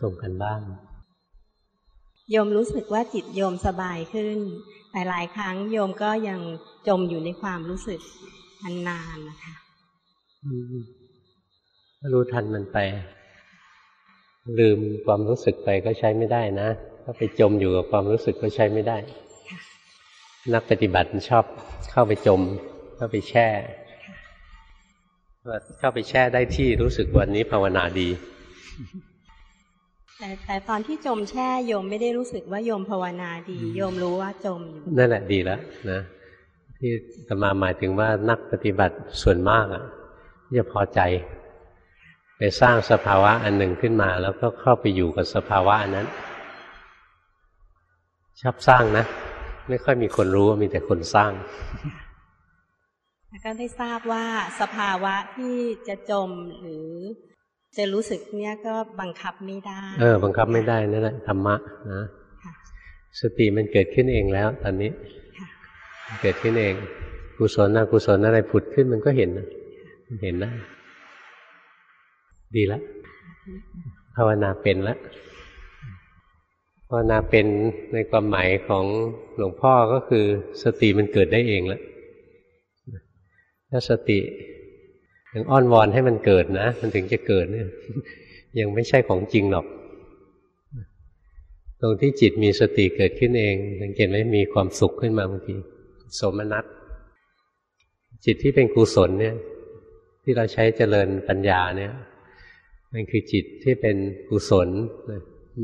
ส่งกันบ้างโยมรู้สึกว่าจิตโยมสบายขึ้นแต่หลายครั้งโยมก็ยังจมอยู่ในความรู้สึกนานๆนะคะรู้ทันมันไป ลืมความรู้สึกไปก็ใช้ไม่ได้นะ ถ้าไปจมอยู่กับความรู้สึกก็ใช้ไม่ได้ นักปฏิบัติชอบเข้าไปจม เข้าไปแช่ เข้าไปแช่ได้ที่รู้สึกวันนี้ภาวนาดี แต่แต่ตอนที่จมแช่โยมไม่ได้รู้สึกว่าโยมภาวนาดี โยมรู้ว่าจมอยู่นั่นแหละดีแล้วนะที่สมาหมายถึงว่านักปฏิบัติส่วนมากอะจะพอใจ ไปสร้างสภาวะอันหนึ่งขึ้นมา แล้วก็เข้าไปอยู่กับสภาวะนั้นชอบสร้างนะ ไม่ค่อยมีคนรู้มีแต่คนสร้างแล้วก็ได้ทราบว่าสภาวะที่จะจมหรือ จะรู้สึกเนี้ยก็บังคับไม่ได้ เออ บังคับไม่ได้นั่นแหละธรรมะนะสติมันเกิดขึ้นเองแล้ว ตอนนี้เกิดขึ้นเองกุศลนะกุศลอะไรผุดขึ้นมันก็เห็นนะเห็นนะดีแล้วภาวนาเป็นแล้วภาวนาเป็นในความหมายของหลวงพ่อก็คือ สติมันเกิดได้เองแล้วถ้าสติ ยังอ้อนวอนให้มันเกิดนะ มันถึงจะเกิดเนี่ย ยังไม่ใช่ของจริงหรอก ตรงที่จิตมีสติเกิดขึ้นเองสังเกตไหมมีความสุขขึ้นมาบางทีสมนัตจิตที่เป็นกุศลเนี่ย ที่เราใช้เจริญปัญญาเนี่ย มันคือจิตที่เป็นกุศล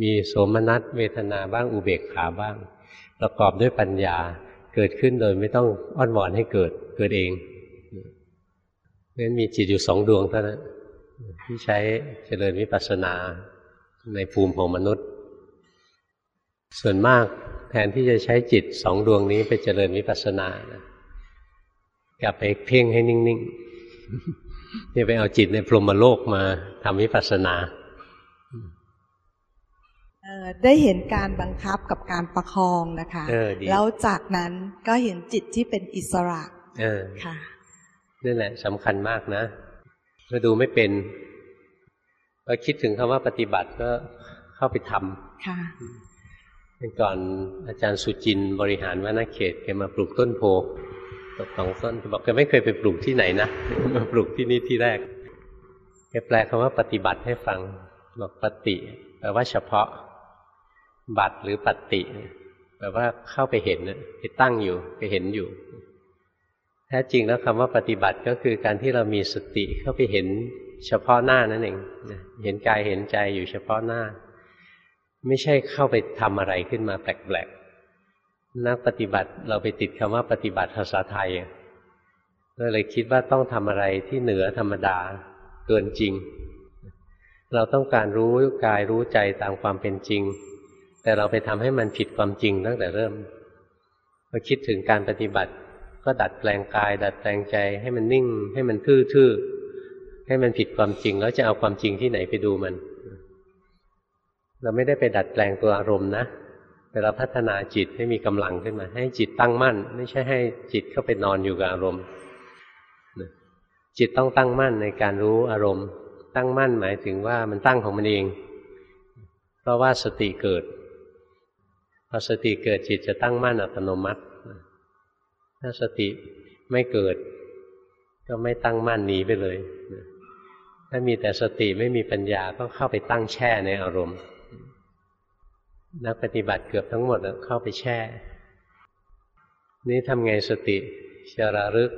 มีโสมนัตเวทนาบ้างอุเบกขาบ้าง ประกอบด้วยปัญญาเกิดขึ้นโดยไม่ต้องอ้อนวอนให้เกิดเกิดเอง นั้นมีจิตอยู่สองดวงเท่านั้นที่ใช้เจริญวิปัสสนาในภูมิของมนุษย์ ส่วนมากแทนที่จะใช้จิตสองดวงนี้ไปเจริญวิปัสสนานะกลับไปเพ่งให้นิ่งๆนี่ไปเอาจิตในพรหมโลกมาทำวิปัสสนาได้เห็นการบังคับกับการประคองนะคะ แล้วจากนั้นก็เห็นจิตที่เป็นอิสระค่ะ นั่นแหละสำคัญมากนะถ้าดูไม่เป็นก็คิดถึงคำว่าปฏิบัติก็เข้าไปทำค่ะเป็นก่อนอาจารย์สุจินบริหารวนาเขตแกมาปลูกต้นโพตกสองต้นบอกแกไม่เคยไปปลูกที่ไหนนะมาปลูกที่นี่ที่แรกแกแปลคำว่าปฏิบัติให้ฟังบอกปฏิแปลว่าเฉพาะ บัตรหรือปฏิแปลว่าเข้าไปเห็นไปตั้งอยู่ไปเห็นอยู่ แท้จริงแล้วคำว่าปฏิบัติก็คือการที่เรามีสติเข้าไปเห็นเฉพาะหน้านั่นเองเห็นกายเห็นใจอยู่เฉพาะหน้า ไม่ใช่เข้าไปทำอะไรขึ้นมาแปลกๆนักปฏิบัติเราไปติดคำว่าปฏิบัติภาษาไทยก็เลยคิดว่าต้องทำอะไรที่เหนือธรรมดาเกินจริง เราต้องการรู้กายรู้ใจตามความเป็นจริง แต่เราไปทำให้มันผิดความจริงตั้งแต่เริ่มพอคิดถึงการปฏิบัติ ก็ดัดแปลงกาย ดัดแปลงใจให้มันนิ่ง ให้มันทื่อๆให้มันผิดความจริงแล้วจะเอาความจริงที่ไหนไปดูมัน เราไม่ได้ไปดัดแปลงตัวอารมณ์นะแต่เราพัฒนาจิตให้มีกำลังขึ้นมา ให้จิตตั้งมั่น ไม่ใช่ให้จิตเข้าไปนอนอยู่กับอารมณ์จิตต้องตั้งมั่นในการรู้อารมณ์ ตั้งมั่นหมายถึงว่ามันตั้งของมันเอง เพราะว่าสติเกิดพอสติเกิดจิตจะตั้งมั่นอัตโนมัติ ถ้าสติไม่เกิด ก็ไม่ตั้งมั่นหนีไปเลยถ้ามีแต่สติไม่มีปัญญาก็เข้าไปตั้งแช่ในอารมณ์ นักปฏิบัติเกือบทั้งหมดเข้าไปแช่ นี่ทำไงสติเชระลึก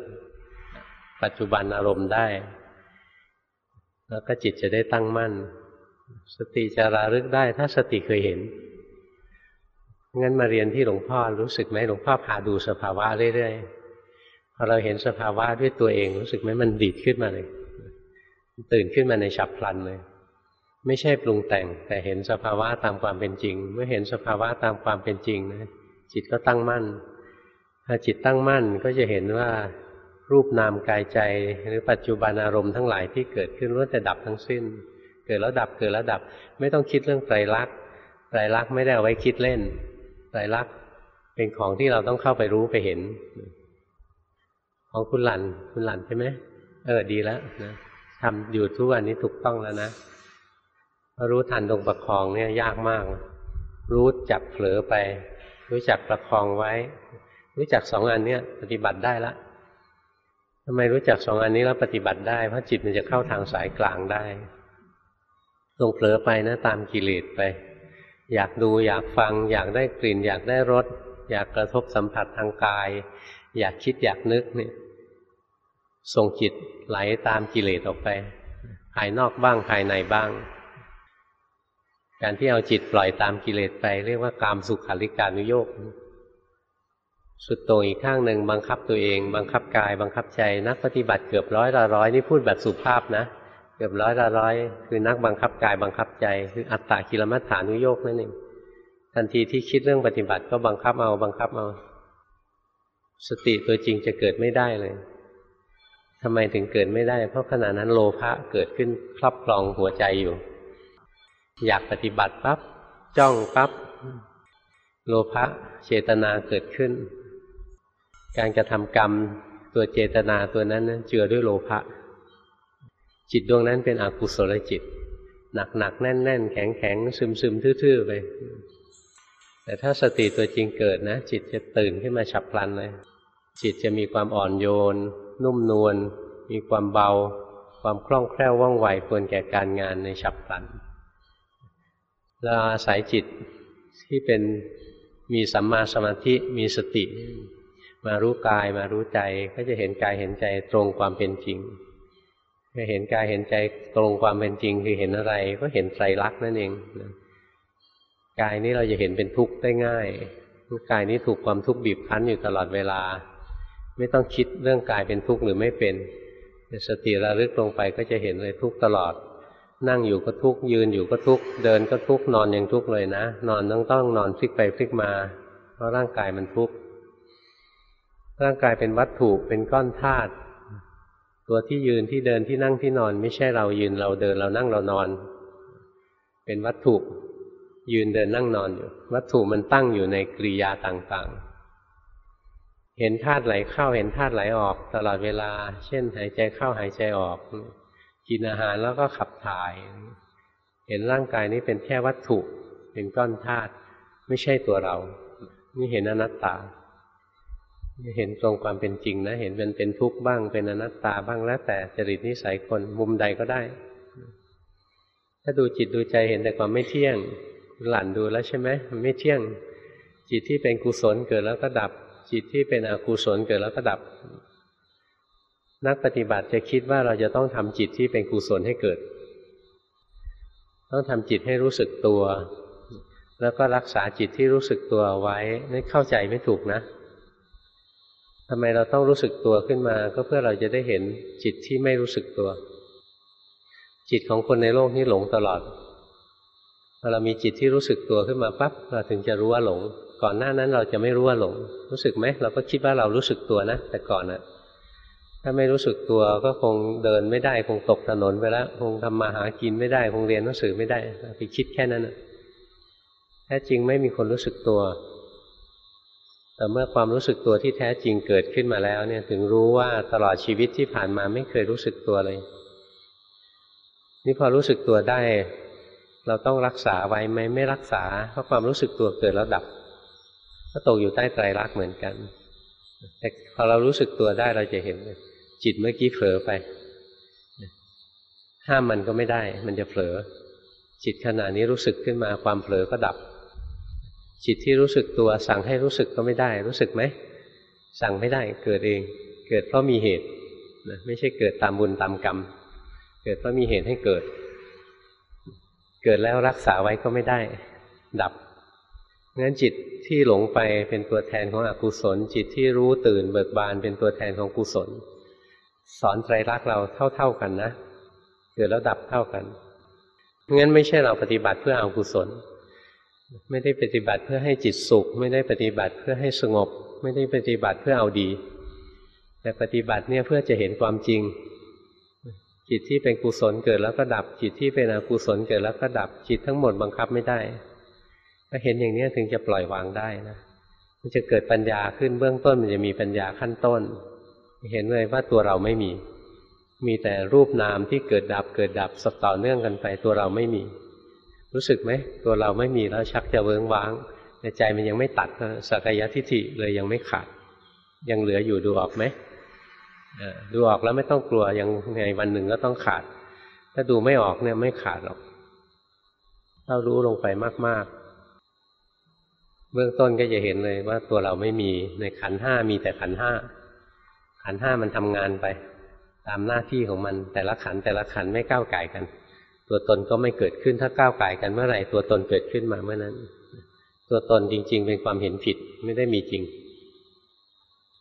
ปัจจุบันอารมณ์ได้ แล้วก็จิตจะได้ตั้งมั่น สติจะระลึกได้ ถ้าสติเคยเห็น งั้นมาเรียนที่หลวงพ่อรู้สึกไหมหลวงพ่อพาดูสภาวะเรื่อยๆพอเราเห็นสภาวะด้วยตัวเองรู้สึกไหมมันดีดขึ้นมาเลยตื่นขึ้นมาในฉับพลันเลย ไม่ใช่ปรุงแต่ง แต่เห็นสภาวะตามความเป็นจริง เมื่อเห็นสภาวะตามความเป็นจริงนะจิตก็ตั้งมั่น ถ้าจิตตั้งมั่นก็จะเห็นว่ารูปนามกายใจ หรือปัจจุบันอารมณ์ทั้งหลายที่เกิดขึ้นล้วนแต่ดับทั้งสิ้น เกิดแล้วดับเกิดแล้วดับ ไม่ต้องคิดเรื่องไตรลักษณ์ไตรลักษณ์ไม่ได้เอาไว้คิดเล่น ไตรลักษณ์เป็นของที่เราต้องเข้าไปรู้ไปเห็น ของคุณหลันคุณหลันใช่ไหมเออดีแล้วนะทำอยู่ทุกวันนี้ถูกต้องแล้วนะรู้ทันตรงประคองเนี่ยยากมาก รู้จักเผลอไป รู้จักประคองไว้ รู้จักสองอันเนี้ยปฏิบัติได้ละทำไมรู้จักสองอันนี้แล้วปฏิบัติได้เพราะจิตมันจะเข้าทางสายกลางได้ตรงเผลอไปนะ ตามกิเลสไป อยากดูอยากฟัง อยากได้กลิ่น อยากได้รสอยากกระทบสัมผัสทางกาย อยากคิดอยากนึกเนี่ยส่งจิตไหลตามกิเลสออกไป ภายนอกบ้างภายในบ้าง การที่เอาจิตปล่อยตามกิเลสไป เรียกว่ากามสุขาริการุโยกสุดโต่งอีกข้างหนึ่งบังคับตัวเอง บังคับกาย บังคับใจนักปฏิบัติเกือบร้อยละร้อยนี่พูดแบบสุภาพนะ กือบร้อยละร้อยคือนักบังคับกายบังคับใจ คืออัตตากิลมัฏฐานุโยกนั่นเองทันทีที่คิดเรื่องปฏิบัติก็บังคับเอาบังคับเอา สติตัวจริงจะเกิดไม่ได้เลยทำไมถึงเกิดไม่ได้ เพราะขณะนั้นโลภะเกิดขึ้นครอบครองหัวใจอยู่ อยากปฏิบัติปับ๊บจ้องปับ๊บโลภะเจตนาเกิดขึ้น การกระทำกรรมตัวเจตนาตัวนั้นเจือด้วยโลภะ จิตดวงนั้นเป็นอกุศลจิต หนักหนักแน่นแน่นแข็งแข็งซึมซึมทื่อๆไป แต่ถ้าสติตัวจริงเกิดนะ จิตจะตื่นขึ้นมาฉับพลันเลย จิตจะมีความอ่อนโยน นุ่มนวลมีความเบา ความคล่องแคล่วว่องไวควรแก่การงานในฉับพลันเราอาศัยจิตที่เป็นมีสัมมาสมาธิมีสติ มารู้กายมารู้ใจก็จะเห็นกายเห็นใจตรงความเป็นจริง เห็นกายเห็นใจตรงความเป็นจริงคือเห็นอะไร ก็เห็นไตรลักษณ์นั่นเองกายนี้เราจะเห็นเป็นทุกข์ได้ง่ายกายนี้ถูกความทุกข์บีบคั้นอยู่ตลอดเวลา ไม่ต้องคิดเรื่องกายเป็นทุกข์หรือไม่เป็นสติระลึกลงไปก็จะเห็นเลยทุกข์ตลอด นั่งอยู่ก็ทุกข์ยืนอยู่ก็ทุกข์เดินก็ทุกข์นอนยังทุกข์เลยนะ นอนต้องต้องนอนพลิกไปพลิกมา เพราะร่างกายมันทุกข์ร่างกายเป็นวัตถุเป็นก้อนธาตุ ตัวที่ยืนที่เดินที่นั่งที่นอน ไม่ใช่เรายืนเราเดินเรานั่งเรานอน เป็นวัตถุยืนเดินนั่งนอนอยู่ วัตถุมันตั้งอยู่ในกริยาต่างๆ เห็นธาตุไหลเข้าเห็นธาตุไหลออกตลอดเวลา เช่น หายใจเข้าหายใจออก กินอาหารแล้วก็ขับถ่าย เห็นร่างกายนี้เป็นแค่วัตถุ เป็นก้อนธาตุไม่ใช่ตัวเรา นี่เห็นอนัตตา เห็นตรงความเป็นจริงนะ เห็นมันเป็นทุกข์บ้าง เป็นอนัตตาบ้างแล้วแต่จริตนิสัยคนมุมใดก็ได้ ถ้าดูจิตดูใจเห็นแต่ความไม่เที่ยงหลั่นดูแล้วใช่ไหมมันไม่เที่ยง จิตที่เป็นกุศลเกิดแล้วก็ดับ จิตที่เป็นอกุศลเกิดแล้วก็ดับ นักปฏิบัติจะคิดว่าเราจะต้องทำจิตที่เป็นกุศลให้เกิด ต้องทำจิตให้รู้สึกตัว แล้วก็รักษาจิตที่รู้สึกตัวไว้นี่เข้าใจไม่ถูกนะ ทำไมเราต้องรู้สึกตัวขึ้นมา ก็เพื่อเราจะได้เห็นจิตที่ไม่รู้สึกตัว จิตของคนในโลกนี้หลงตลอดพอเรามีจิตที่รู้สึกตัวขึ้นมาปั๊บเราถึงจะรู้ว่าหลง ก่อนหน้านั้นเราจะไม่รู้ว่าหลง รู้สึกไหมเราก็คิดว่าเรารู้สึกตัวนะ แต่ก่อนนะถ้าไม่รู้สึกตัวก็คงเดินไม่ได้คงตกถนนไปแล้ว คงทำมาหากินไม่ได้ คงเรียนหนังสือไม่ได้ไปคิดแค่นั้นนะแท้จริงไม่มีคนรู้สึกตัว แต่เมื่อความรู้สึกตัวที่แท้จริงเกิดขึ้นมาแล้ว เนี่ยถึงรู้ว่าตลอดชีวิตที่ผ่านมาไม่เคยรู้สึกตัวเลย นี่พอรู้สึกตัวได้ เราต้องรักษาไว้ไหมไม่รักษา เพราะความรู้สึกตัวเกิดแล้วดับ ก็ตกอยู่ใต้ไตรลักษณ์เหมือนกัน แต่พอเรารู้สึกตัวได้เราจะเห็น จิตเมื่อกี้เผลอไป ห้ามมันก็ไม่ได้ มันจะเผลอจิตขณะนี้รู้สึกขึ้นมาความเผลอก็ดับ จิตที่รู้สึกตัวสั่งให้รู้สึกก็ไม่ได้ รู้สึกไหมสั่งไม่ได้เกิดเอง เกิดเพราะมีเหตุนะไม่ใช่เกิดตามบุญตามกรรม เกิดเพราะมีเหตุให้เกิด เกิดแล้วรักษาไว้ก็ไม่ได้ ดับงั้นจิตที่หลงไปเป็นตัวแทนของอกุศล จิตที่รู้ตื่นเบิกบานเป็นตัวแทนของกุศล สอนไตรลักษณ์เราเท่า ๆกันนะ เกิดแล้วดับเท่ากันงั้นไม่ใช่เราปฏิบัติเพื่อเอากุศล ไม่ได้ปฏิบัติเพื่อให้จิตสุข ไม่ได้ปฏิบัติเพื่อให้สงบ ไม่ได้ปฏิบัติเพื่อเอาดี แต่ปฏิบัติเนี่ยเพื่อจะเห็นความจริง จิตที่เป็นกุศลเกิดแล้วก็ดับ จิตที่เป็นอกุศลเกิดแล้วก็ดับจิตทั้งหมดบังคับไม่ได้ถ้าเห็นอย่างนี้ถึงจะปล่อยวางได้นะมันจะเกิดปัญญาขึ้นเบื้องต้นมันจะมีปัญญาขั้นต้น เห็นเลยว่าตัวเราไม่มี มีแต่รูปนามที่เกิดดับเกิดดับสับต่อเนื่องกันไปตัวเราไม่มี รู้สึกไหมตัวเราไม่มีแล้วชักจะเวิ้งว้างในใจมันยังไม่ตัดสักยะทิฏฐิเลยยังไม่ขาด ยังเหลืออยู่ดูออกไหมดูออกแล้วไม่ต้องกลัวยังไงวันหนึ่งก็ต้องขาด ถ้าดูไม่ออกเนี่ยไม่ขาดหรอกถ้ารู้ลงไปมาก ๆ เบื้องต้นก็จะเห็นเลยว่าตัวเราไม่มีในขันห้ามีแต่ขันห้าขันห้ามันทำงานไป ตามหน้าที่ของมันแต่ละขันแต่ละขันไม่ก้าวไก่กัน ตัวตนก็ไม่เกิดขึ้นถ้าก้าวไก่กันเมื่อไหร่ ตัวตนเกิดขึ้นมาเมื่อนั้น ตัวตนจริง ๆ เป็นความเห็นผิดไม่ได้มีจริง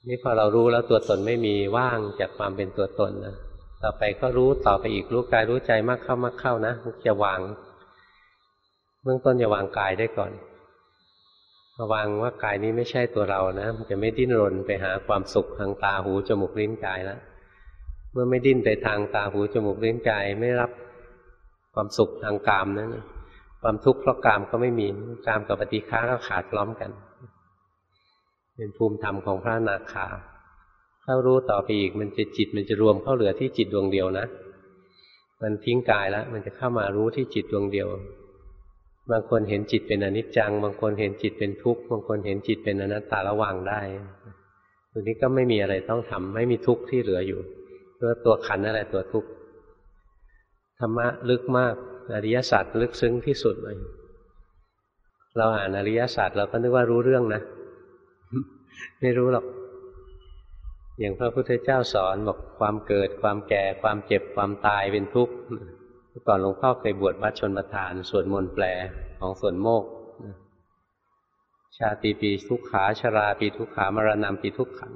นี่พอเรารู้แล้วตัวตนไม่มีว่างจากความเป็นตัวตนนะต่อไปก็รู้ต่อไปอีกรู้กายรู้ใจมากเข้ามากเข้านะจะวางเบื้องต้นจะวางกายได้ก่อนวางว่ากายนี้ไม่ใช่ตัวเรานะมันจะไม่ดิ้นรนไปหาความสุขทางตาหูจมูกลิ้นกายแล้วเมื่อไม่ดิ้นไปทางตาหูจมูกลิ้นกาย ไม่รับ ความสุขทางกามนั้นความทุกข์เพราะกามก็ไม่มีกามกับปฏิฆาก็ขาดล้อมกัน เป็นภูมิธรรมของพระนาคาถ้ารู้ต่อไปอีกมันจะจิตมันจะรวมเข้าเหลือที่จิตดวงเดียวนะ มันทิ้งกายแล้ว มันจะเข้ามารู้ที่จิตดวงเดียว บางคนเห็นจิตเป็นอนิจจัง บางคนเห็นจิตเป็นทุกข์บางคนเห็นจิตเป็นอนัตตาระวังได้ตัวนี้ก็ไม่มีอะไรต้องทำไม่มีทุกข์ที่เหลืออยู่ตัวตัวขันอะไรตัวทุกข์ ธรรมะลึกมาก อริยศาสัจลึกซึ้งที่สุดเลย เราอ่านอริยศาสัจเราก็นึกว่ารู้เรื่องนะ ไม่รู้หรอก อย่างพระพุทธเจ้าสอนบอกความเกิด ความแก่ ความเจ็บ ความตายเป็นทุกข์ก่อนหลวงพ่อเคยบวชวัดชนประทานสวดมนต์แปลของส่วนโมก ชาติปีทุกขาชราปีทุกขามรณะปีทุกขัง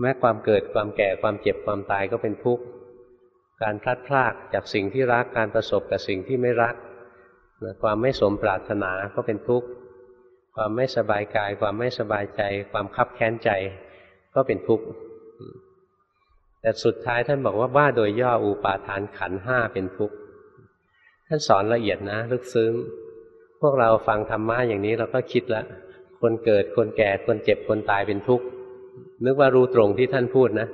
แม้ความเกิดความแก่ความเจ็บความตายก็เป็นทุกข์ การพลัดพรากจากสิ่งที่รักการประสบกับสิ่งที่ไม่รักความไม่สมปรารถนาก็เป็นทุกข์ความไม่สบายกาย ความไม่สบายใจ ความคับแค้นใจ ก็เป็นทุกข์แต่สุดท้ายท่านบอกว่าว่าโดยย่ออุปาทานขันห้าเป็นทุกข์ท่านสอนละเอียดนะลึกซึ้ง พวกเราฟังธรรมะอย่างนี้เราก็คิดละคนเกิดคนแก่คนเจ็บคนตายเป็นทุกข์นึกว่ารู้ตรงที่ท่านพูดนะ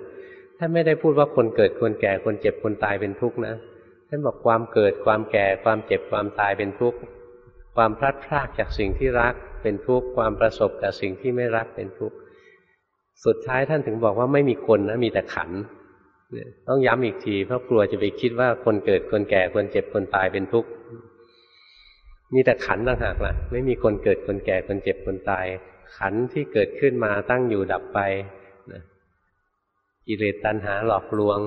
ท่านไม่ได้พูดว่าคนเกิดคนแก่คนเจ็บคนตายเป็นทุกข์นะท่านบอกความเกิดความแก่ความเจ็บความตายเป็นทุกข์ความพลัดพรากจากสิ่งที่รักเป็นทุกข์ความประสบกับสิ่งที่ไม่รักเป็นทุกข์สุดท้ายท่านถึงบอกว่าไม่มีคนนะมีแต่ขันต้องย้ำอีกทีเพราะกลัวจะไปคิดว่าคนเกิดคนแก่คนเจ็บคนตายเป็นทุกข์มีแต่ขันต่างหากล่ะ ไม่มีคนเกิดคนแก่คนเจ็บคนตาย ขันที่เกิดขึ้นมาตั้งอยู่ดับไป กิเลสตัณหาหลอกลวง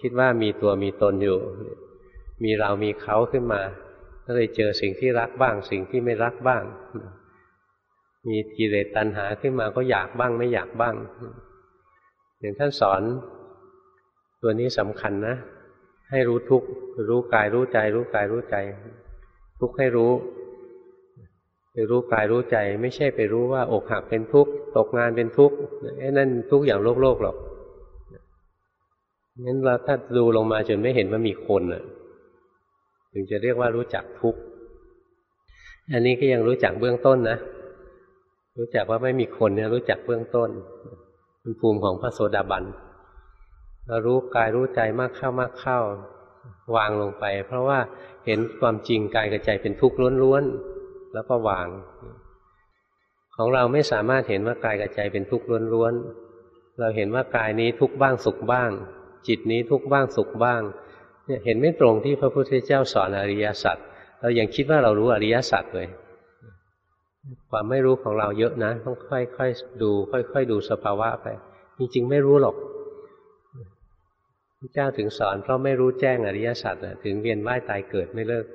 คิดว่ามีตัวมีตนอยู่ มีเรามีเขาขึ้นมา ก็เลยเจอสิ่งที่รักบ้าง สิ่งที่ไม่รักบ้าง มีกิเลสตัณหาขึ้นมาก็อยากบ้างไม่อยากบ้างอย่างท่านสอนตัวนี้สำคัญนะ ให้รู้ทุกรู้กายรู้ใจ รู้กายรู้ใจ ทุกให้รู้ไปรู้กายรู้ใจ ไม่ใช่ไปรู้ว่าอกหักเป็นทุกข์ตกงานเป็นทุกข์ไอ้นั่นทุกอย่างโลกโลกหรอก งั้นเราถ้าดูลงมาจนไม่เห็นว่ามีคนอะ ถึงจะเรียกว่ารู้จักทุกข์อันนี้ก็ยังรู้จักเบื้องต้นนะรู้จักว่าไม่มีคนเนี่ยรู้จักเบื้องต้นเป็นภูมิของพระโสดาบันเรารู้กายรู้ใจมากเข้ามากเข้าวางลงไป เพราะว่าเห็นความจริงกายกับใจเป็นทุกข์ล้วนๆแล้วก็วาง ของเราไม่สามารถเห็นว่ากายกับใจเป็นทุกข์ล้วนๆเราเห็นว่ากายนี้ทุกข์บ้างสุขบ้าง จิตนี้ทุกข์บ้างสุขบ้างเนี่ยเห็นไม่ตรงที่พระพุทธเจ้าสอนอริยสัจเรายังคิดว่าเรารู้อริยสัจเลย ความไม่รู้ของเราเยอะนะ ต้องค่อยๆดู ค่อย ๆ ดูสภาวะไป จริงๆไม่รู้หรอกพระเจ้าถึงสอนเพราะไม่รู้แจ้งอริยสัจถึงเวียนว่ายตายเกิดไม่เลิก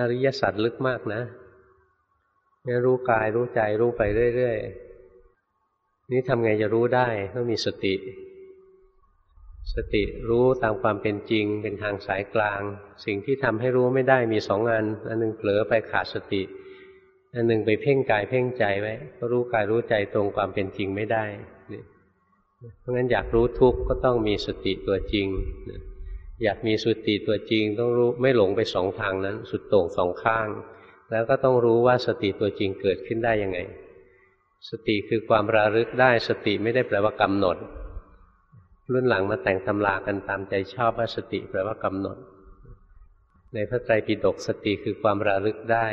อริยสัจลึกมากนะรู้กายรู้ใจรู้ไปเรื่อยๆ นี่ทำไงจะรู้ได้ต้องมีสติ สติรู้ตามความเป็นจริง เป็นทางสายกลาง สิ่งที่ทำให้รู้ไม่ได้มีสองอัน อันหนึ่งเผลอไปขาดสติ อันหนึ่งไปเพ่งกายเพ่งใจไว้ก็รู้กายรู้ใจตรงความเป็นจริงไม่ได้เพราะงั้นอยากรู้ทุกข์ก็ต้องมีสติตัวจริง อยากมีสติตัวจริง ต้องรู้ไม่หลงไปสองทางนั้น สุดโต่งสองข้าง แล้วก็ต้องรู้ว่าสติตัวจริงเกิดขึ้นได้ยังไง สติคือความระลึกได้ สติไม่ได้แปลว่ากำหนด รุ่นหลังมาแต่งตำรากันตามใจชอบว่าสติแปลว่ากำหนด ในพระไตรปิฎกสติคือความระลึกได้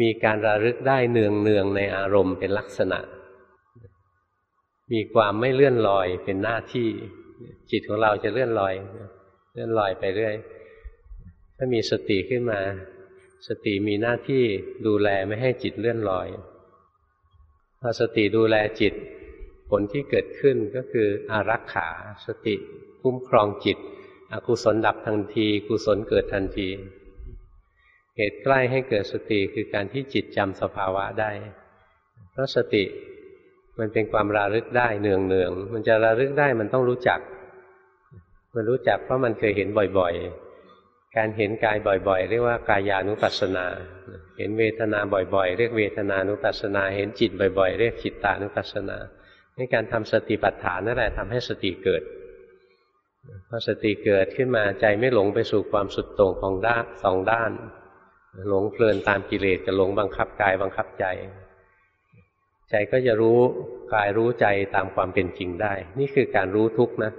มีการระลึกได้เนืองเนืองในอารมณ์เป็นลักษณะ มีความไม่เลื่อนลอยเป็นหน้าที่จิตของเราจะเลื่อนลอย เลื่อนลอยไปเรื่อย ถ้ามีสติขึ้นมา สติมีหน้าที่ดูแลไม่ให้จิตเลื่อนลอยพอสติดูแลจิต ผลที่เกิดขึ้นก็คืออารักขาสติ คุ้มครองจิต อกุศลดับทันที กุศลเกิดทันที เหตุใกล้ให้เกิดสติคือการที่จิตจำสภาวะได้ เพราะสติมันเป็นความระลึกได้เนืองเนืองมันจะระลึกได้มันต้องรู้จัก มันรู้จักเพราะมันเคยเห็นบ่อยๆ การเห็นกายบ่อยๆ เรียกว่ากายานุปัสสนา เห็นเวทนาบ่อยๆ เรียกเวทนานุปัสสนา เห็นจิตบ่อยๆ เรียกจิตตานุปัสสนา นการทำสติปัฏฐานนั่นแหละทำให้สติเกิดพอสติเกิดขึ้นมาใจไม่หลงไปสู่ความสุดโต่งของด้านสองด้าน หลงเพลินตามกิเลสจะหลงบังคับกายบังคับใจ ใจก็จะรู้กายรู้ใจตามความเป็นจริงได้ นี่คือการรู้ทุกข์นะ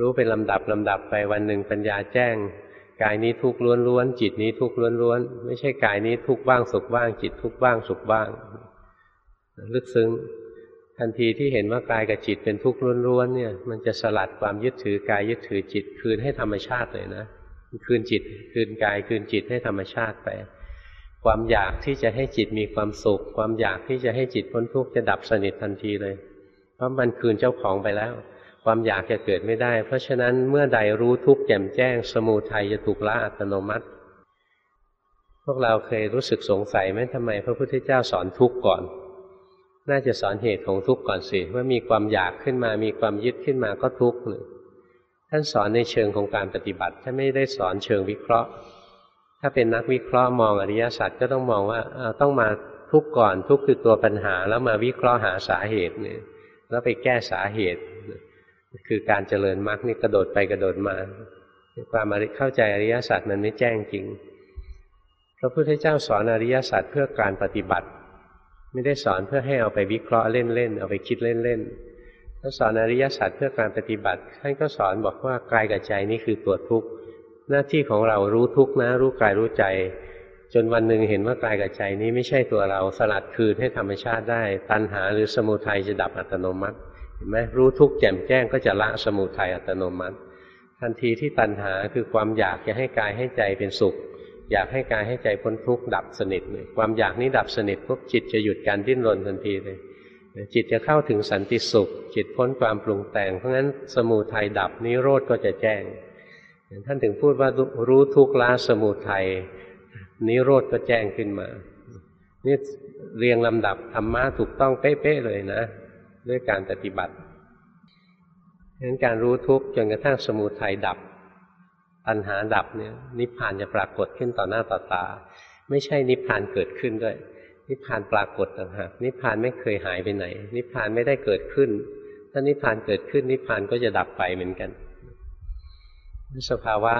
รู้เป็นลำดับลำดับไปวันหนึ่งปัญญาแจ้ง กายนี้ทุกข์ล้วนๆจิตนี้ทุกข์ล้วนๆไม่ใช่กายนี้ทุกข์บ้างสุขบ้าง จิตทุกข์บ้างสุขบ้าง ลึกซึ้ง ทันทีที่เห็นว่ากายกับจิตเป็นทุกข์ล้วนๆเนี่ย มันจะสลัดความยึดถือกายยึดถือจิตคืนให้ธรรมชาติเลยนะคืนจิต คืนกายคืนจิตให้ธรรมชาติไป ความอยากที่จะให้จิตมีความสุข ความอยากที่จะให้จิตพ้นทุกข์จะดับสนิททันทีเลย เพราะมันคืนเจ้าของไปแล้ว ความอยากจะเกิดไม่ได้ เพราะฉะนั้นเมื่อใดรู้ทุกข์แจ่มแจ้ง สมูทัยจะถูกละอัตโนมัติ พวกเราเคยรู้สึกสงสัยไหมทำไมพระพุทธเจ้าสอนทุกข์ก่อน น่าจะสอนเหตุของทุกข์ก่อนสิว่ามีความอยากขึ้นมามีความยึดขึ้นมาก็ทุกข์ท่านสอนในเชิงของการปฏิบัติท่านไม่ได้สอนเชิงวิเคราะห์ ถ้าเป็นนักวิเคราะห์มองอริยสัจก็ต้องมองว่าต้องมาทุกข์ก่อนทุกข์คือตัวปัญหาแล้วมาวิเคราะห์หาสาเหตุเนี่ยแล้วไปแก้สาเหตุ คือการเจริญมรรคนี่กระโดดไปกระโดดมา ความเข้าใจอริยสัจมันไม่แจ้งจริงพระพุทธเจ้าสอนอริยสัจเพื่อการปฏิบัติ ไม่ได้สอนเพื่อให้เอาไปวิเคราะห์เล่นๆเอาไปคิดเล่นๆถ้าสอนอริยสัจเพื่อการปฏิบัติท่านก็สอนบอกว่ากายกับใจนี่คือตัวทุกข์หน้าที่ของเรารู้ทุกข์นะ รู้กายรู้ใจ จนวันหนึ่งเห็นว่ากายกับใจนี้ไม่ใช่ตัวเราสลัดคืนให้ธรรมชาติได้ ตัณหาหรือสมุทัยจะดับอัตโนมัติเห็นไหมรู้ทุกข์แจ่มแจ้งก็จะละสมุทัยอัตโนมัติ ทันทีที่ตัณหาคือความอยากจะให้กายให้ใจเป็นสุข อยากให้กายให้ใจพ้นทุกข์ดับสนิทเลยความอยากนี้ดับสนิทปุ๊บจิตจะหยุดการดิ้นรนทันทีเลยจิตจะเข้าถึงสันติสุข จิตพ้นความปรุงแต่ง เพราะงั้นสมูทัยดับนิโรธก็จะแจ้ง ท่านถึงพูดว่ารู้ทุกข์ละสมูทัยนิโรธก็แจ้งขึ้นมานี่เรียงลำดับธรรมะถูกต้องเป๊ะๆเลยนะ ด้วยการปฏิบัติฉะนั้นการรู้ทุกข์จนกระทั่งสมูทัยดับ ปัญหาดับเนี่ยนิพพานจะปรากฏขึ้นต่อหน้าต่อตา ไม่ใช่นิพพานเกิดขึ้นด้วย นิพพานปรากฏต่างหากนิพพานไม่เคยหายไปไหน นิพพานไม่ได้เกิดขึ้น ถ้านิพพานเกิดขึ้น นิพพานก็จะดับไปเหมือนกัน สภาวะ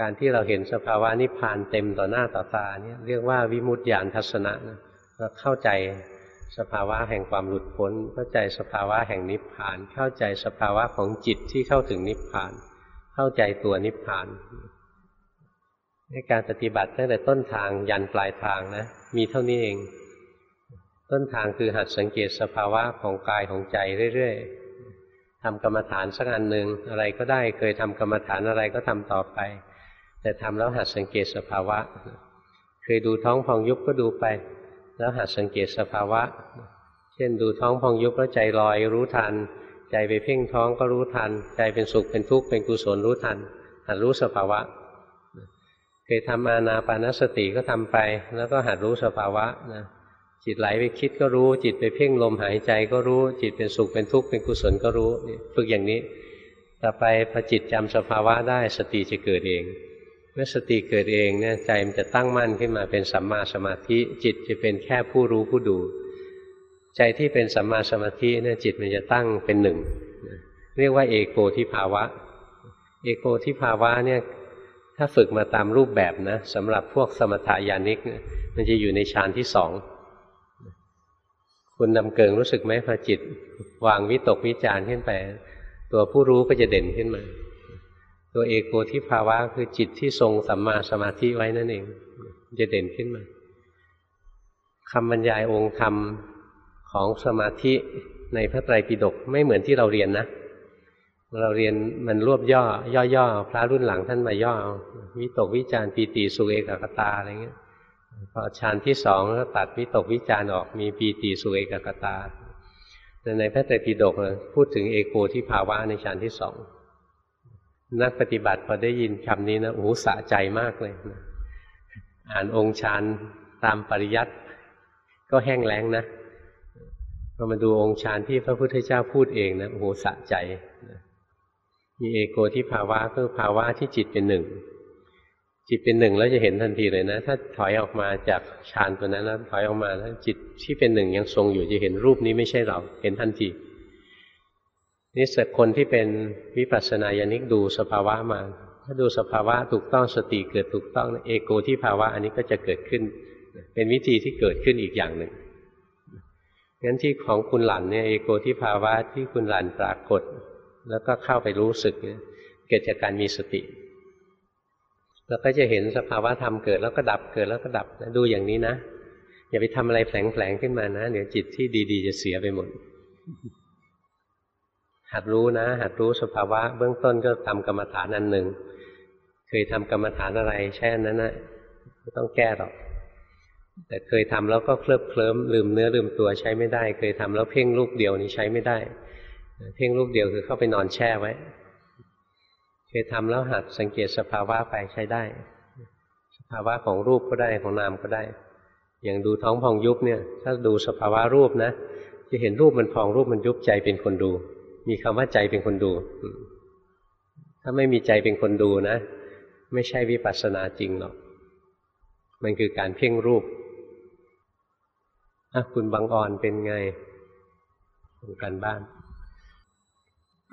การที่เราเห็นสภาวะนิพพานเต็มต่อหน้าต่อตาเนี่ยเรียกว่าวิมุตติญาณทัศนะนะเราเข้าใจสภาวะแห่งความหลุดพ้น เข้าใจสภาวะแห่งนิพพาน เข้าใจสภาวะของจิตที่เข้าถึงนิพพานเข้าใจตัวนิพพานในการปฏิบัติตั้งแต่ต้นทางยันปลายทางนะ มีเท่านี้เอง ต้นทางคือหัดสังเกตสภาวะของกายของใจเรื่อยๆทำกรรมฐานสักอันหนึ่งอะไรก็ได้เคยทำกรรมฐานอะไรก็ทำต่อไป แต่ทำแล้วหัดสังเกตสภาวะ เคยดูท้องพองยุบก็ดูไป แล้วหัดสังเกตสภาวะ เช่นดูท้องพองยุบแล้วใจลอยรู้ทัน ใจไปเพ่งท้องก็รู้ทัน ใจเป็นสุขเป็นทุกข์เป็นกุศลรู้ทันหัดรู้สภาวะเคยทำอานาปานสติก็ทำไป แล้วก็หัดรู้สภาวะนะจิตไหลไปคิดก็รู้ จิตไปเพ่งลมหายใจก็รู้ จิตเป็นสุขเป็นทุกข์เป็นกุศลก็รู้ฝึกอย่างนี้ ต่อไปพอจิตจำสภาวะได้สติจะเกิดเอง เมื่อสติเกิดเองเนี่ยใจมันจะตั้งมั่นขึ้นมาเป็นสัมมาสมาธิ จิตจะเป็นแค่ผู้รู้ผู้ดู ใจที่เป็นสัมมาสมาธิเนี่ยจิตมันจะตั้งเป็นหนึ่งเรียกว่าเอโกทิภาวะ เอโกทิภาวะเนี่ยถ้าฝึกมาตามรูปแบบนะสำหรับพวกสมถายานิกมันจะอยู่ในฌานที่สองคุณนำเกิงรู้สึกไหมพอจิต วางวิตกวิจารขึ้นไป ตัวผู้รู้ก็จะเด่นขึ้นมา ตัวเอโกที่ภาวะคือจิตที่ทรงสัมมาสมาธิไว้นั่นเอง จะเด่นขึ้นมาคำบรรยายองค์ธรรม ของสมาธิในพระไตรปิฎกไม่เหมือนที่เราเรียนนะเราเรียนมันรวบย่อย่อๆพระรุ่นหลังท่านมาย่อวิตกวิจารปีติสุเอกกตาอะไรเงี้ยพอฌานที่สองก็ตัดวิตกวิจารออกมีปีติสุเอกกตาแต่ในพระไตรปิฎกพูดถึงเอโกที่ภาวะในฌานที่สองนักปฏิบัติพอได้ยินคำนี้นะโอ้สะใจมากเลยนะอ่านองค์ฌานตามปริยัติก็แห้งแล้งนะ พอมาดูองค์ฌานที่พระพุทธเจ้าพูดเองนะโอ้โหสะใจมีเอโกที่ภาวะคือภาวะที่จิตเป็นหนึ่ง จิตเป็นหนึ่งแล้วจะเห็นทันทีเลยนะ ถ้าถอยออกมาจากฌานตัวนั้นแล้วถอยออกมาแล้วจิตที่เป็นหนึ่งยังทรงอยู่จะเห็นรูปนี้ไม่ใช่เรา เห็นทันทีนี่สักคนที่เป็นวิปัสสนาญาณิกดูสภาวะมา ถ้าดูสภาวะถูกต้องสติเกิดถูกต้องเอโกที่ภาวะอันนี้ก็จะเกิดขึ้น เป็นวิธีที่เกิดขึ้นอีกอย่างหนึ่ง งั้นที่ของคุณหลันเนี่ยเอโกที่ภาวะที่คุณหลันปรากฏ แล้วก็เข้าไปรู้สึกเนี่ยเกิดจากการมีสติเราก็จะเห็นสภาวะธรรมเกิดแล้วก็ดับเกิดแล้วก็ดับดูอย่างนี้นะอย่าไปทำอะไรแผลงๆขึ้นมานะเดี๋ยวจิตที่ดี ๆ จะเสียไปหมด หัดรู้นะ หัดรู้สภาวะ เบื้องต้นก็ทำกรรมฐานอันหนึ่งเคยทำกรรมฐานอะไรใช่อันนั้นนะไม่ต้องแก้หรอก แต่เคยทำแล้วก็เคลิบเคลิ้มลืมเนื้อลืมตัวใช้ไม่ได้ เคยทำแล้วเพ่งลูกเดียวนี้ใช้ไม่ได้ เพ่งลูกเดียวคือเข้าไปนอนแช่ไว้ เคยทำแล้วหัดสังเกตสภาวะไปใช้ได้ สภาวะของรูปก็ได้ของนามก็ได้ อย่างดูท้องพองยุบเนี่ย ถ้าดูสภาวะรูปนะจะเห็นรูปมันพองรูปมันยุบใจเป็นคนดู มีคำว่าใจเป็นคนดู ถ้าไม่มีใจเป็นคนดูนะ ไม่ใช่วิปัสสนาจริงหรอกมันคือการเพ่งรูป อะคุณบางอ่อนเป็นไงของการบ้าน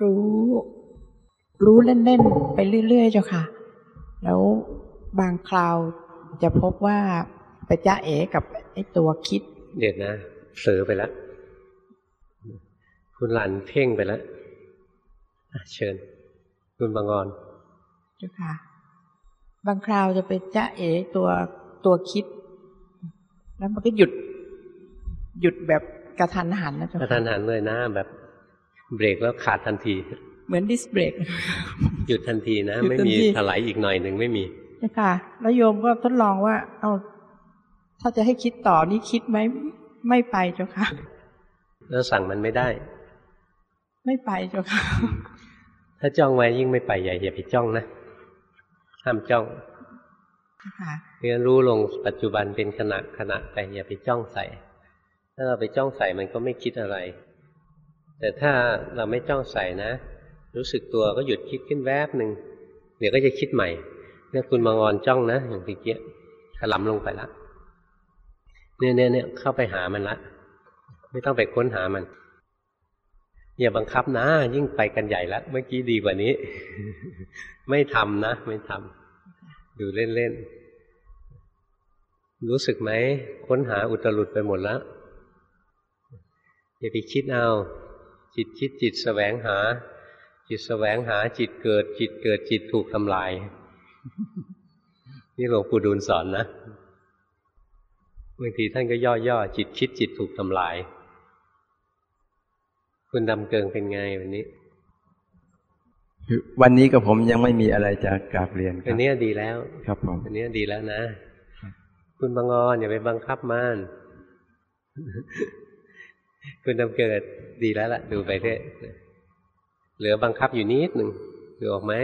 รู้ รู้เล่นๆไปเรื่อยๆเจ้าค่ะ แล้วบางคราวจะพบว่าไปจ้าเอกับไอ้ตัวคิด เด็ดนะเสือไปแล้วคุณหลันเพ่งไปแล้วเชิญ คุณบางอ่อนเจ้าค่ะ บางคราวจะไปจ้าเอตัวตัวคิด แล้วมันก็หยุด หยุดแบบกระทันหันนะจ๊ะกระทันหันเลยนะ แบบเบรกแล้วขาดทันที เหมือนดิสเบรกหยุดทันทีนะ ไม่มีถลายอีกหน่อยหนึ่งไม่มีใช่ค่ะ แล้วโยมก็ทดลองว่า เอาถ้าจะให้คิดต่อนี่คิดไหมไม่ไปเจ้าค่ะ แล้วสั่งมันไม่ได้ ไม่ไปเจ้าค่ะ ถ้าจ้องไว้ยิ่งไม่ไปใหญ่อย่าไปจ้องนะห้ามจ้องเรียนรู้ลงปัจจุบันเป็นขณะขณะไปอย่าไปจ้องใส่ถ้าเราไปจ้องใส่มันก็ไม่คิดอะไร แต่ถ้าเราไม่จ้องใส่นะ รู้สึกตัวก็หยุดคิดขึ้นแวบหนึ่งเดี๋ยวก็จะคิดใหม่เนี่ยคุณมางอนจ้องนะอย่างที่เกี้ยถลำลงไปละเนี่ยเนี่ยเนี่ยเข้าไปหามันละ ไม่ต้องไปค้นหามันอย่าบังคับนะ ยิ่งไปกันใหญ่ละเมื่อกี้ดีกว่านี้ ไม่ทำนะ ไม่ทำดูเล่นๆรู้สึกไหมค้นหาอุตรุดไปหมดแล้ว อย่าไปคิดเอา จิตคิดจิตสแสวงหา จิตสแสวงหาจิตเกิด จิตเกิดจิตถูกทำลาย นี่หลวงปู่ดูลสอนนะบางทีท่านก็ย่อๆจิตคิดจิตถูกทำลาย คุณดำเกิงเป็นไงวันนี้วันนี้กับผมยังไม่มีอะไรจะกราบเรียนครับวันนี้ดีแล้ว ครับผมวันนี้ดีแล้วนะ คุณบางอนอย่าไปบังคับมาน คุณดำเกิดดีแล้วล่ะ ดูไปเรื่อยเหลือบังคับอยู่นิดหนึ่งดูออกไหม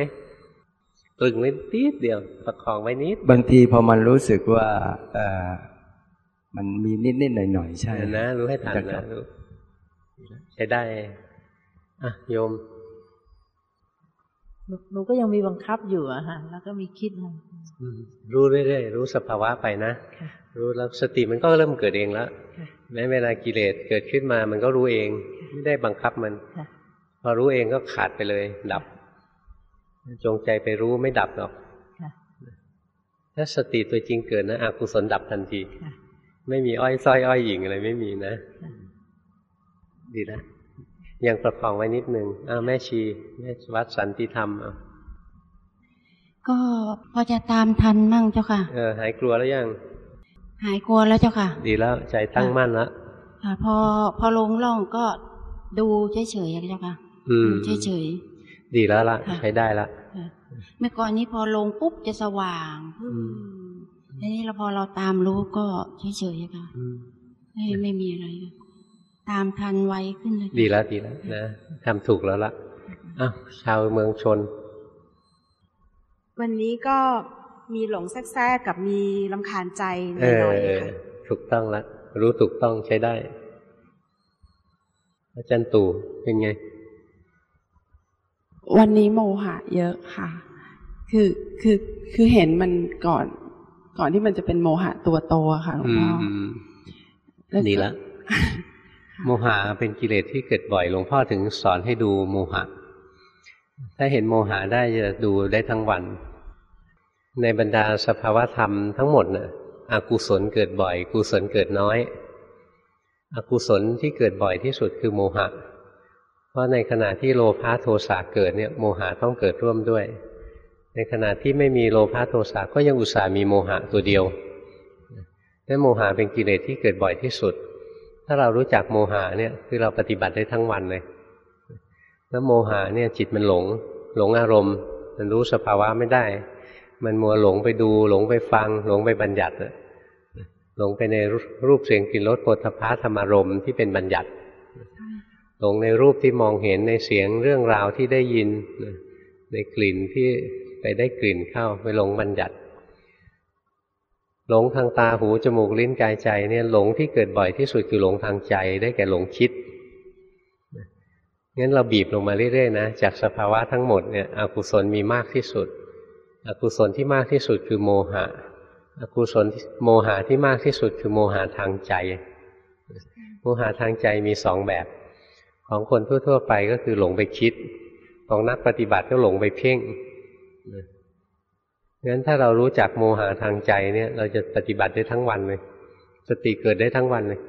ตรึงไว้นิดเดียวประคองไว้นิด บางทีพอมันรู้สึกว่าเออมันมีนิดนิดหน่อยหน่อยใช่นะ รู้ให้ทันนะใช้ได้อะโยมหนูก็ยังมีบังคับอยู่อะฮะแล้วก็มีคิดนะรู้เรื่อยๆรู้สภาวะไปนะ รู้แล้วสติมันก็เริ่มเกิดเองแล้วแม้เวลากิเลสเกิดขึ้นมามันก็รู้เอง ไม่ได้บังคับมัน พอรู้เองก็ขาดไปเลย ดับ จงใจไปรู้ไม่ดับหรอกถ้าสติตัวจริงเกิดนะอกุศลดับทันที ไม่มีอ้อยส้อยอ้อยหญิงอะไรไม่มีนะ ดีแล้วยังประคองไว้นิดนึงอ้าวแม่ชีแม่วัดสันติธรรมอะก็พอจะตามทันมั่งเจ้าค่ะ เออหายกลัวแล้วยัง หายกลัวแล้วเจ้าค่ะ ดีแล้วใจตั้งมั่นแล้วค่ะ พอพอลงล่องก็ดูเฉยๆเจ้าค่ะดูเฉยๆดีแล้วล่ะ ใช้ได้ละเมื่อก่อนนี้พอลงปุ๊บจะสว่างทีนี้เราพอเราตามรู้ก็เฉยๆค่ะไม่ไม่มีอะไรตามทันไวขึ้นเลยดีแล้วดีแล้วนะทำถูกแล้วละอ้าวชาวเมืองชน วันนี้ก็ มีหลงแทรกกับมีลำคาญใจน้อยๆค่ะถูกต้องละรู้ถูกต้องใช้ได้ อาจารย์ตู่เป็นไง วันนี้โมหะ เยอะค่ะ คือคือคือเห็นมันก่อน ก่อนที่มันจะเป็นโมหะตัวโตค่ะหลวงพ่อดีละโมหะเป็นกิเลสที่เกิดบ่อยหลวงพ่อถึงสอนให้ดูโมหะ ถ้าเห็นโมหะได้จะดูได้ทั้งวัน ในบรรดาสภาวะธรรมทั้งหมดนะ่ะอกุศลเกิดบ่อย กุศลเกิดน้อย อกุศลที่เกิดบ่อยที่สุดคือโมหะ เพราะในขณะที่โลภะโทสะเกิดเนี่ยโมหะต้องเกิดร่วมด้วย ในขณะที่ไม่มีโลภะโทสะก็ยังอุตส่ามีโมหะตัวเดียวนั่นโมหะเป็นกิเลสที่เกิดบ่อยที่สุด ถ้าเรารู้จักโมหะเนี่ยคือเราปฏิบัติได้ทั้งวันเลย แล้วโมหะเนี่ยจิตมันหลง หลงอารมณ์ มันรู้สภาวะไม่ได้ มันมัวหลงไปดู หลงไปฟัง หลงไปบัญญัติหลงไปในรูปเสียงกลิ่นรสโผฏฐะธรรมารมที่เป็นบัญญัติ หลงในรูปที่มองเห็นในเสียงเรื่องราวที่ได้ยิน ในกลิ่นที่ไปได้กลิ่นเข้าไปหลงบัญญัติ หลงทางตาหูจมูกลิ้นกายใจเนี่ยหลงที่เกิดบ่อยที่สุดคือหลงทางใจได้แก่หลงคิดงั้นเราบีบลงมาเรื่อยๆนะจากสภาวะทั้งหมดเนี่ยอกุศลมีมากที่สุด อกุศลที่มากที่สุดคือโมหะ อกุศลโมหะที่มากที่สุดคือโมหะทางใจ โมหะทางใจมีสองแบบ ของคนทั่ว ๆ ไปก็คือหลงไปคิด ของนักปฏิบัติก็หลงไปเพ่งงั้นถ้าเรารู้จักโมหะทางใจเนี่ย เราจะปฏิบัติได้ทั้งวันเลย สติเกิดได้ทั้งวันเลย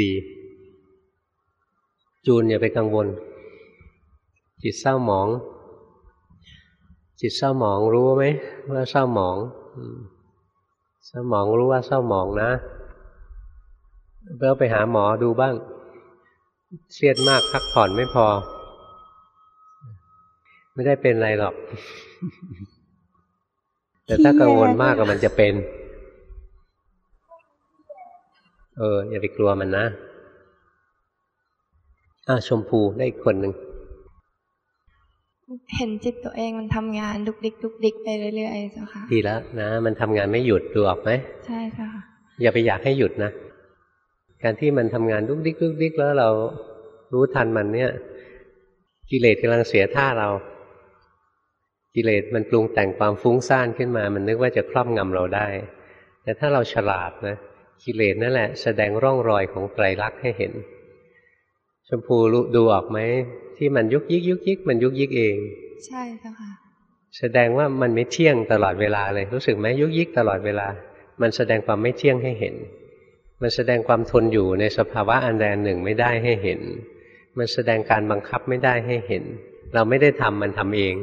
ดี จูนอย่าไปกังวล จิตเศร้าหมอง จิตเศร้าหมองรู้ไหมว่าเศร้าหมองเศร้าหมองรู้ว่าเศร้าหมองนะเพื่อไปหาหมอดูบ้าง เครียดมากพักผ่อนไม่พอ ไม่ได้เป็นอะไรหรอก แต่ถ้ากังวลมากก็มันจะเป็น เอออย่าไปกลัวมันนะ อ่าชมพูได้อีกคนหนึ่ง เห็นจิตตัวเองมันทำงานดุกดิกดุกดิกไปเรื่อยๆเจ้าค่ะดีแล้วนะมันทำงานไม่หยุดดูออกไหมใช่ค่ะ อย่าไปอยากให้หยุดนะ การที่มันทำงานดุกดิกดุกดิกแล้วเรารู้ทันมันเนี่ย กิเลสกำลังเสียท่าเรา กิเลสมันปรุงแต่งความฟุ้งซ่านขึ้นมา มันนึกว่าจะครอบงำเราได้ แต่ถ้าเราฉลาดนะกิเลสนั่นแหละ แสดงร่องรอยของไตรลักษณ์ให้เห็น ชมพูดูออกไหม ที่มันยุกยิกยุกยิกมันยุกยิกเอง ใช่ค่ะแสดงว่ามันไม่เที่ยงตลอดเวลาเลยรู้สึกไหมยุกยิกตลอดเวลา มันแสดงความไม่เที่ยงให้เห็น มันแสดงความทนอยู่ในสภาวะอันใดหนึ่งไม่ได้ให้เห็น มันแสดงการบังคับไม่ได้ให้เห็น เราไม่ได้ทำมันทำเอง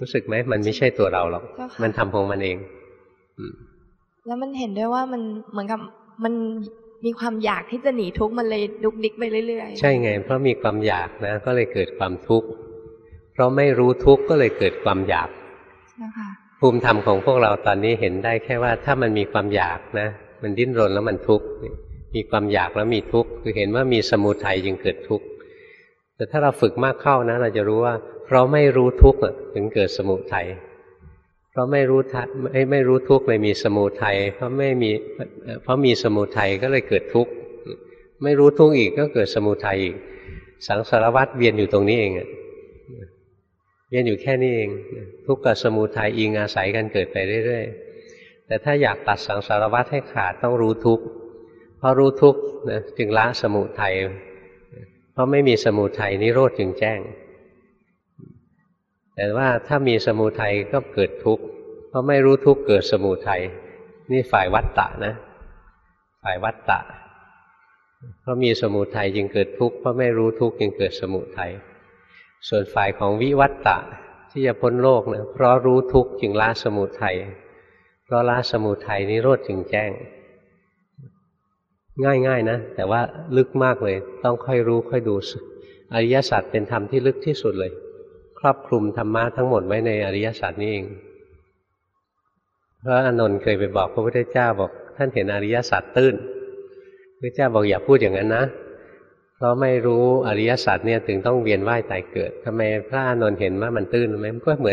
รู้สึกไหมมันไม่ใช่ตัวเราหรอกมันทำของมันเองแล้วมันเห็นด้วยว่ามันเหมือนกับมัน มีความอยากที่จะหนีทุกข์มันเลยดุกดิกไปเรื่อยๆ ใช่ไง เพราะมีความอยากนะ ก็เลยเกิดความทุกข์ เพราะไม่รู้ทุกข์ก็เลยเกิดความอยากภูมิธรรมของพวกเราตอนนี้เห็นได้แค่ว่าถ้ามันมีความอยากนะ มันดิ้นรนแล้วมันทุกข์ มีความอยากแล้วมีทุกข์ คือเห็นว่ามีสมุทัยจึงเกิดทุกข์ แต่ถ้าเราฝึกมากเข้านะ เราจะรู้ว่า เพราะไม่รู้ทุกข์ถึงเกิดสมุทัย เพราะไม่รู้ทัไม่ไม่รู้ทุกข์เลยมีสมุทัยเพราะไม่มีเพราะมีสมุทัยก็เลยเกิดทุกข์ไม่รู้ทุกข์อีกก็เกิดสมุทัยอีก สังสารวัตรเวียนอยู่ตรงนี้เองเวียนอยู่แค่นี้เอง ทุกข์กับสมุทัยอิงอาศัยกันเกิดไปเรื่อยๆแต่ถ้าอยากตัดสังสารวัตรให้ขาดต้องรู้ทุกข์เพราะรู้ทุกข์นะจึงละสมุทัยเพราะไม่มีสมุทัยนิโรธจึงแจ้ง แต่ว่าถ้ามีสมุทัยก็เกิดทุกข์เพราะไม่รู้ทุกข์เกิดสมุทัยนี่ฝ่ายวัตตะนะ ฝ่ายวัตตะ เพราะมีสมุทัยจึงเกิดทุกข์เพราะไม่รู้ทุกข์จึงเกิดสมุทัยส่วนฝ่ายของวิวัตตะที่จะพ้นโลกนะเพราะรู้ทุกข์จึงละสมุทัยเพราะละสมุทัยนิโรธจึงแจ้ง ง่ายๆนะ แต่ว่าลึกมากเลย ต้องค่อยรู้ค่อยดูอริยสัจเป็นธรรมที่ลึกที่สุดเลย รอบคลุมธรรมะทั้งหมดไว้ในอริยสัจนี่เองพระอานนท์เคยไปบอกพระพุทธเจ้าบอก ท่านเห็นอริยสัจตื้นพระเจ้าบอกอย่าพูดอย่างนั้นนะเพราะไม่รู้อริยสัจเนี่ยถึงต้องเวียนว่ายตายเกิดทำไมพระอานนท์เห็นว่ามันตื้นไหมก็เหมือน